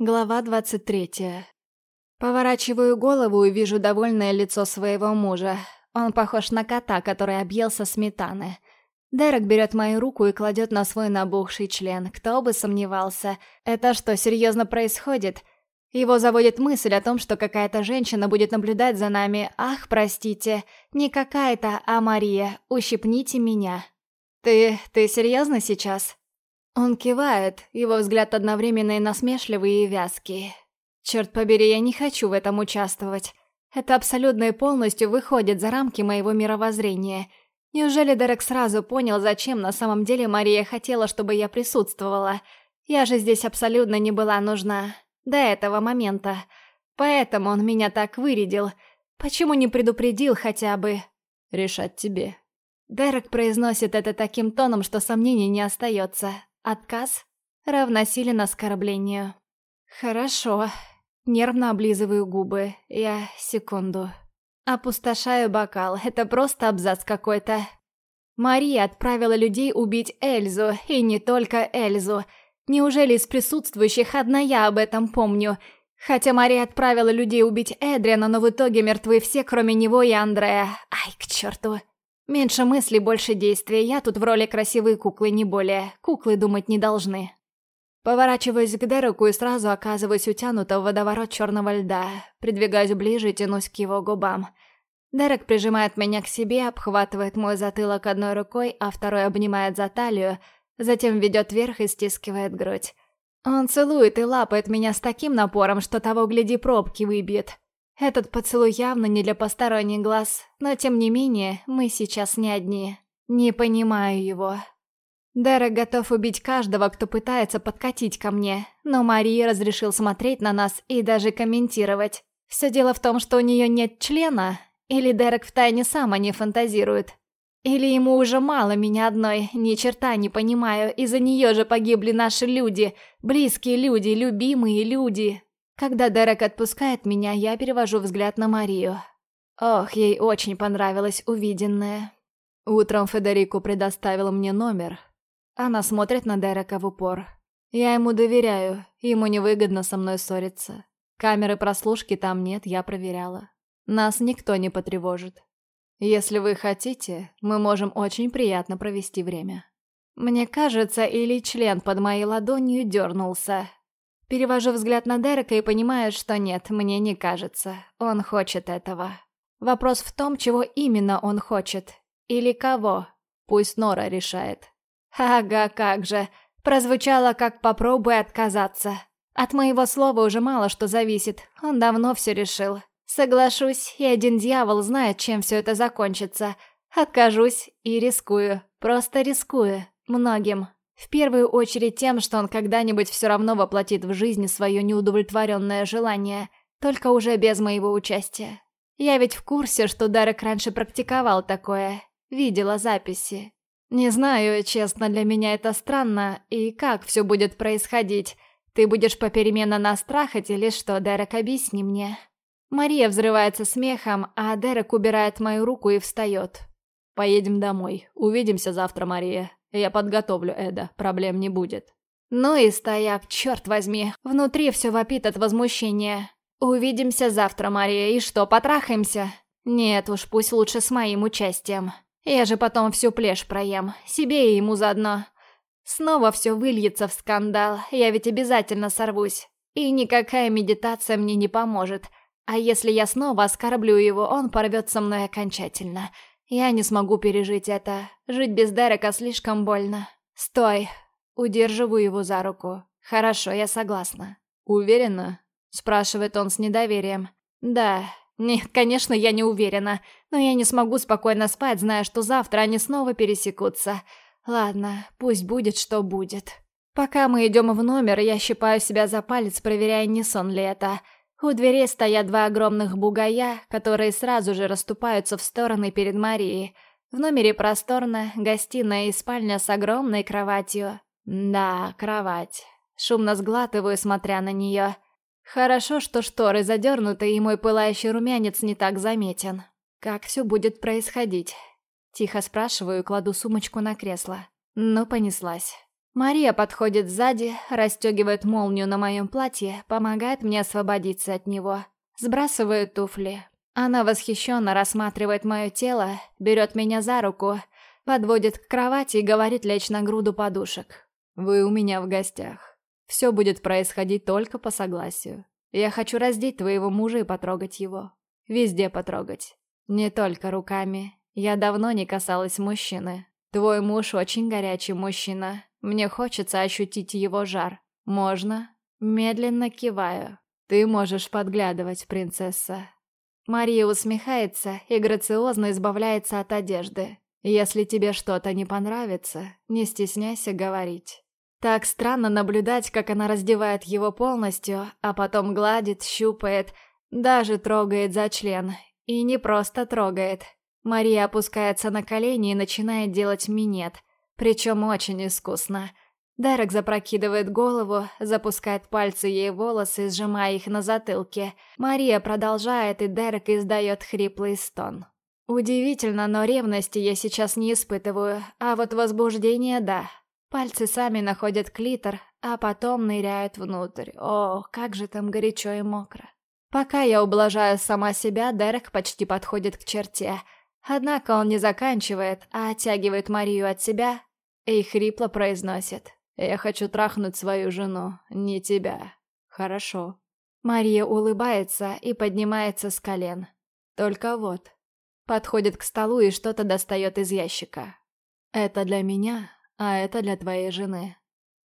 Глава 23. Поворачиваю голову и вижу довольное лицо своего мужа. Он похож на кота, который объелся сметаны. Дерек берет мою руку и кладет на свой набухший член. Кто бы сомневался. Это что, серьезно происходит? Его заводит мысль о том, что какая-то женщина будет наблюдать за нами. Ах, простите, не какая-то, а Мария. Ущипните меня. Ты... ты серьезно сейчас? Он кивает, его взгляд одновременно и насмешливый, и вязкий. Черт побери, я не хочу в этом участвовать. Это абсолютно и полностью выходит за рамки моего мировоззрения. Неужели Дерек сразу понял, зачем на самом деле Мария хотела, чтобы я присутствовала? Я же здесь абсолютно не была нужна. До этого момента. Поэтому он меня так вырядил. Почему не предупредил хотя бы? Решать тебе. Дерек произносит это таким тоном, что сомнений не остается. Отказ равносилен оскорблению. Хорошо. Нервно облизываю губы. Я секунду. Опустошаю бокал. Это просто абзац какой-то. Мария отправила людей убить Эльзу, и не только Эльзу. Неужели из присутствующих одна я об этом помню? Хотя Мария отправила людей убить Эдриана, но в итоге мертвы все, кроме него и Андрея. Ай, к черту. Меньше мыслей, больше действия. Я тут в роли красивой куклы, не более. Куклы думать не должны. Поворачиваюсь к Дереку и сразу оказываюсь утянута в водоворот черного льда. Придвигаюсь ближе и тянусь к его губам. Дерек прижимает меня к себе, обхватывает мой затылок одной рукой, а второй обнимает за талию, затем ведет вверх и стискивает грудь. Он целует и лапает меня с таким напором, что того, гляди, пробки выбьет. Этот поцелуй явно не для посторонних глаз, но тем не менее, мы сейчас не одни. Не понимаю его. Дерек готов убить каждого, кто пытается подкатить ко мне, но Мария разрешил смотреть на нас и даже комментировать. Все дело в том, что у нее нет члена, или Дерек втайне сам о ней фантазирует. Или ему уже мало меня одной, ни черта не понимаю, из-за нее же погибли наши люди, близкие люди, любимые люди. Когда Дерек отпускает меня, я перевожу взгляд на Марию. Ох, ей очень понравилось увиденное. Утром Федерико предоставил мне номер. Она смотрит на Дерека в упор. Я ему доверяю, ему невыгодно со мной ссориться. Камеры прослушки там нет, я проверяла. Нас никто не потревожит. Если вы хотите, мы можем очень приятно провести время. Мне кажется, или член под моей ладонью дернулся, Перевожу взгляд на Дерека и понимаю, что нет, мне не кажется. Он хочет этого. Вопрос в том, чего именно он хочет. Или кого. Пусть Нора решает. Ага, как же. Прозвучало как «попробуй отказаться». От моего слова уже мало что зависит. Он давно все решил. Соглашусь, и один дьявол знает, чем все это закончится. Откажусь и рискую. Просто рискую. Многим. В первую очередь тем, что он когда-нибудь все равно воплотит в жизнь свое неудовлетворенное желание, только уже без моего участия. Я ведь в курсе, что Дарек раньше практиковал такое, видела записи. Не знаю, честно, для меня это странно, и как все будет происходить. Ты будешь попеременно нас трахать или что, Дерек, объясни мне. Мария взрывается смехом, а Дерек убирает мою руку и встает. «Поедем домой. Увидимся завтра, Мария», я подготовлю Эда, проблем не будет. Ну и стояк, черт возьми, внутри все вопит от возмущения. Увидимся завтра, Мария, и что, потрахаемся? Нет уж, пусть лучше с моим участием. Я же потом всю плешь проем, себе и ему заодно. Снова все выльется в скандал, я ведь обязательно сорвусь. И никакая медитация мне не поможет. А если я снова оскорблю его, он порвет со мной окончательно. Я не смогу пережить это. Жить без Дерека слишком больно. Стой. Удерживаю его за руку. Хорошо, я согласна. Уверена? Спрашивает он с недоверием. Да. Нет, конечно, я не уверена. Но я не смогу спокойно спать, зная, что завтра они снова пересекутся. Ладно, пусть будет, что будет. Пока мы идем в номер, я щипаю себя за палец, проверяя, не сон ли это. У дверей стоят два огромных бугая, которые сразу же расступаются в стороны перед Марией. В номере просторно, гостиная и спальня с огромной кроватью. Да, кровать. Шумно сглатываю, смотря на нее. Хорошо, что шторы задернуты, и мой пылающий румянец не так заметен. Как все будет происходить? Тихо спрашиваю, кладу сумочку на кресло. Ну, понеслась. Мария подходит сзади, расстегивает молнию на моем платье, помогает мне освободиться от него. Сбрасывает туфли. Она восхищенно рассматривает мое тело, берет меня за руку, подводит к кровати и говорит лечь на груду подушек. «Вы у меня в гостях. Все будет происходить только по согласию. Я хочу раздеть твоего мужа и потрогать его. Везде потрогать. Не только руками. Я давно не касалась мужчины. Твой муж очень горячий мужчина. Мне хочется ощутить его жар. Можно? Медленно киваю. Ты можешь подглядывать, принцесса. Мария усмехается и грациозно избавляется от одежды. Если тебе что-то не понравится, не стесняйся говорить. Так странно наблюдать, как она раздевает его полностью, а потом гладит, щупает, даже трогает за член. И не просто трогает. Мария опускается на колени и начинает делать минет, причем очень искусно. Дерек запрокидывает голову, запускает пальцы ей волосы, сжимая их на затылке. Мария продолжает, и Дерек издает хриплый стон. Удивительно, но ревности я сейчас не испытываю, а вот возбуждение – да. Пальцы сами находят клитор, а потом ныряют внутрь. О, как же там горячо и мокро. Пока я ублажаю сама себя, Дерек почти подходит к черте. Однако он не заканчивает, а оттягивает Марию от себя и хрипло произносит. «Я хочу трахнуть свою жену, не тебя. Хорошо». Мария улыбается и поднимается с колен. Только вот. Подходит к столу и что-то достает из ящика. «Это для меня, а это для твоей жены».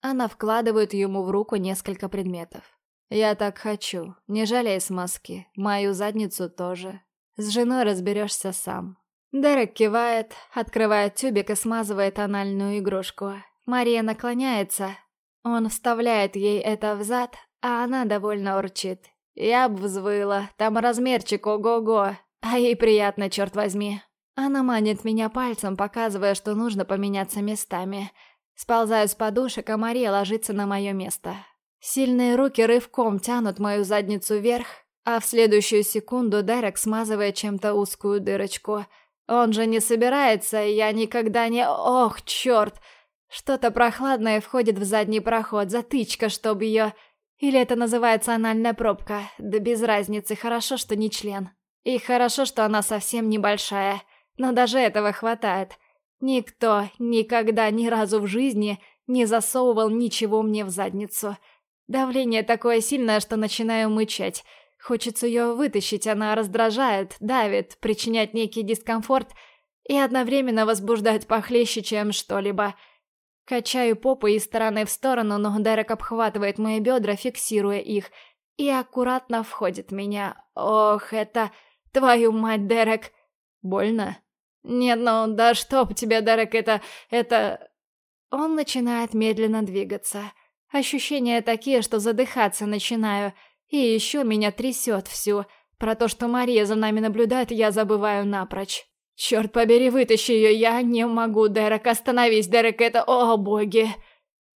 Она вкладывает ему в руку несколько предметов. «Я так хочу. Не жалей смазки. Мою задницу тоже. С женой разберешься сам». Дерек кивает, открывает тюбик и смазывает анальную игрушку. Мария наклоняется. Он вставляет ей это в зад, а она довольно урчит. Я б взвыла, там размерчик ого-го, а ей приятно, черт возьми. Она манит меня пальцем, показывая, что нужно поменяться местами. Сползаю с подушек, а Мария ложится на мое место. Сильные руки рывком тянут мою задницу вверх, а в следующую секунду Дерек смазывает чем-то узкую дырочку. Он же не собирается, я никогда не... Ох, черт! Что-то прохладное входит в задний проход, затычка, чтоб ее... Или это называется анальная пробка, да без разницы, хорошо, что не член. И хорошо, что она совсем небольшая. Но даже этого хватает. Никто никогда ни разу в жизни не засовывал ничего мне в задницу. Давление такое сильное, что начинаю мычать. Хочется ее вытащить, она раздражает, давит, причиняет некий дискомфорт и одновременно возбуждает похлеще, чем что-либо. Качаю попу из стороны в сторону, но Дерек обхватывает мои бедра, фиксируя их, и аккуратно входит меня. Ох, это... Твою мать, Дерек! Больно? «Нет, ну да чтоб тебе, Дерек, это... это...» Он начинает медленно двигаться. Ощущения такие, что задыхаться начинаю. И еще меня трясет всю. Про то, что Мария за нами наблюдает, я забываю напрочь. Черт побери, вытащи ее, я не могу, Дерек, остановись, Дерек, это... О, боги!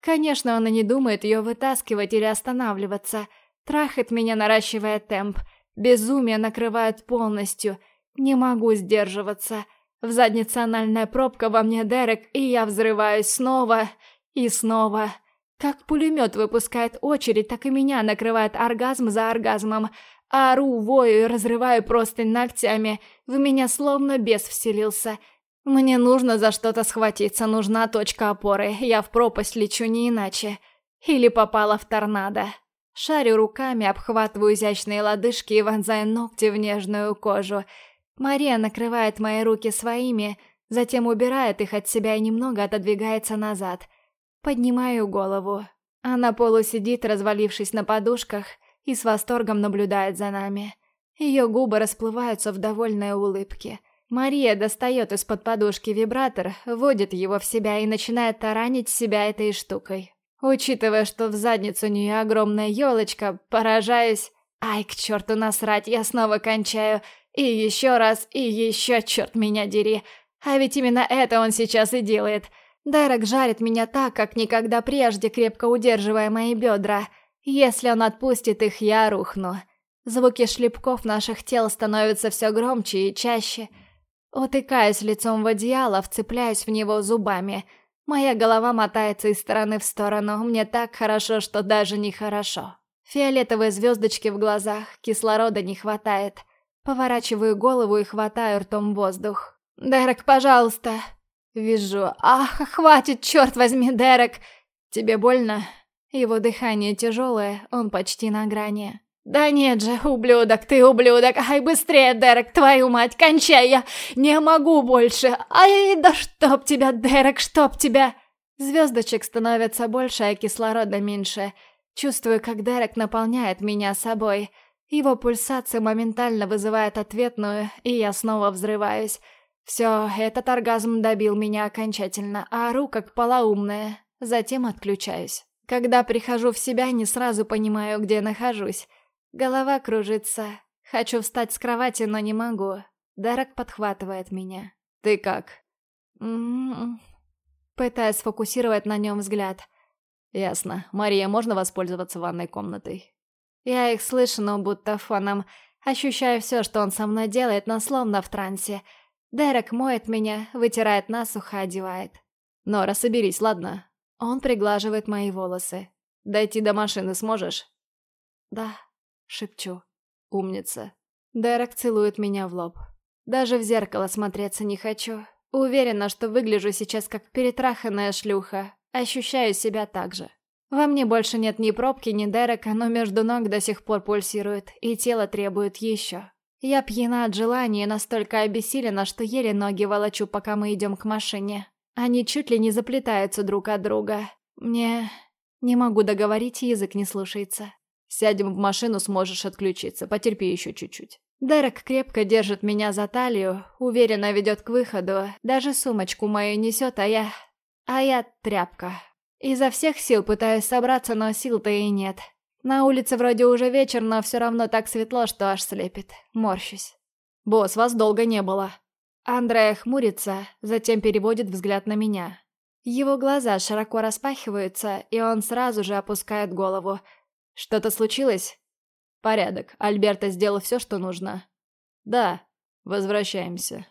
Конечно, он и не думает ее вытаскивать или останавливаться. Трахает меня, наращивая темп. Безумие накрывает полностью. Не могу сдерживаться. В заднице анальная пробка во мне Дерек, и я взрываюсь снова и снова. Как пулемет выпускает очередь, так и меня накрывает оргазм за оргазмом. Ору, вою и разрываю простынь ногтями. В меня словно бес вселился. Мне нужно за что-то схватиться, нужна точка опоры. Я в пропасть лечу не иначе. Или попала в торнадо. Шарю руками, обхватываю изящные лодыжки и вонзаю ногти в нежную кожу. Мария накрывает мои руки своими, затем убирает их от себя и немного отодвигается назад. Поднимаю голову. Она полусидит, развалившись на подушках, и с восторгом наблюдает за нами. Ее губы расплываются в довольной улыбке. Мария достает из-под подушки вибратор, вводит его в себя и начинает таранить себя этой штукой. Учитывая, что в задницу у нее огромная елочка, поражаюсь. Ай, к черту насрать, я снова кончаю. И еще раз, и еще, черт меня дери. А ведь именно это он сейчас и делает. Дерек жарит меня так, как никогда прежде, крепко удерживая мои бедра. Если он отпустит их, я рухну. Звуки шлепков наших тел становятся все громче и чаще. Утыкаюсь лицом в одеяло, вцепляюсь в него зубами. Моя голова мотается из стороны в сторону. Мне так хорошо, что даже нехорошо. Фиолетовые звездочки в глазах, кислорода не хватает. Поворачиваю голову и хватаю ртом воздух. «Дерек, пожалуйста!» Вижу. «Ах, хватит, черт возьми, Дерек!» «Тебе больно?» Его дыхание тяжелое, он почти на грани. «Да нет же, ублюдок, ты ублюдок! Ай, быстрее, Дерек, твою мать, кончай, я не могу больше! Ай, да чтоб тебя, Дерек, чтоб тебя!» Звездочек становится больше, а кислорода меньше. Чувствую, как Дерек наполняет меня собой. Его пульсация моментально вызывает ответную, и я снова взрываюсь. Все, этот оргазм добил меня окончательно, а ору как полоумная. Затем отключаюсь. Когда прихожу в себя, не сразу понимаю, где нахожусь. Голова кружится. Хочу встать с кровати, но не могу. Дерек подхватывает меня. «Ты как?» М -м -м. Пытаясь сфокусировать на нем взгляд. «Ясно. Мария, можно воспользоваться ванной комнатой?» Я их слышу, но будто фоном. Ощущаю все, что он со мной делает, но словно в трансе. Дерек моет меня, вытирает насухо, одевает. «Нора, соберись, ладно?» Он приглаживает мои волосы. «Дойти до машины сможешь?» «Да», — шепчу. «Умница». Дерек целует меня в лоб. Даже в зеркало смотреться не хочу. Уверена, что выгляжу сейчас как перетраханная шлюха. Ощущаю себя так же. Во мне больше нет ни пробки, ни Дерека, но между ног до сих пор пульсирует, и тело требует еще. Я пьяна от желания настолько обессилена, что еле ноги волочу, пока мы идем к машине. Они чуть ли не заплетаются друг от друга. Мне... Не могу договорить, язык не слушается. Сядем в машину, сможешь отключиться. Потерпи еще чуть-чуть. Дерек крепко держит меня за талию, уверенно ведет к выходу. Даже сумочку мою несет, а я... А я тряпка. Изо всех сил пытаюсь собраться, но сил-то и нет. На улице вроде уже вечер, но все равно так светло, что аж слепит. Морщусь. «Босс, вас долго не было». Андрея хмурится, затем переводит взгляд на меня. Его глаза широко распахиваются, и он сразу же опускает голову. «Что-то случилось?» «Порядок. Альберто сделал все, что нужно». «Да. Возвращаемся».